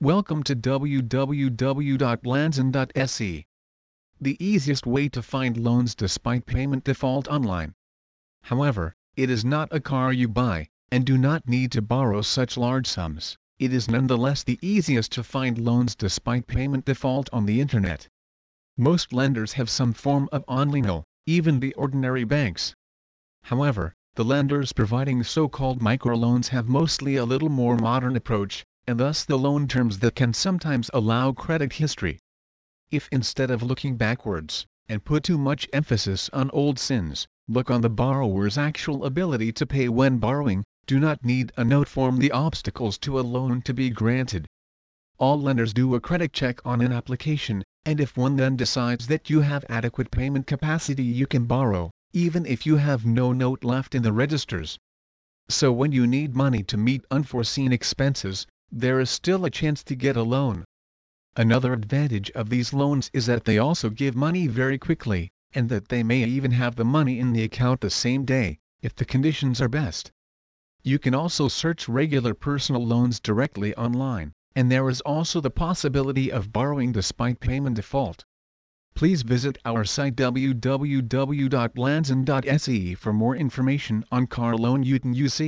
Welcome to www.lanzon.se. The easiest way to find loans despite payment default online. However, it is not a car you buy, and do not need to borrow such large sums. It is nonetheless the easiest to find loans despite payment default on the internet. Most lenders have some form of online even the ordinary banks. However, the lenders providing so-called microloans have mostly a little more modern approach, and thus the loan terms that can sometimes allow credit history. If instead of looking backwards, and put too much emphasis on old sins, look on the borrower's actual ability to pay when borrowing, do not need a note form the obstacles to a loan to be granted. All lenders do a credit check on an application, and if one then decides that you have adequate payment capacity you can borrow, even if you have no note left in the registers. So when you need money to meet unforeseen expenses, there is still a chance to get a loan. Another advantage of these loans is that they also give money very quickly, and that they may even have the money in the account the same day, if the conditions are best. You can also search regular personal loans directly online, and there is also the possibility of borrowing despite payment default. Please visit our site www.lanzon.se for more information on car loan you can use.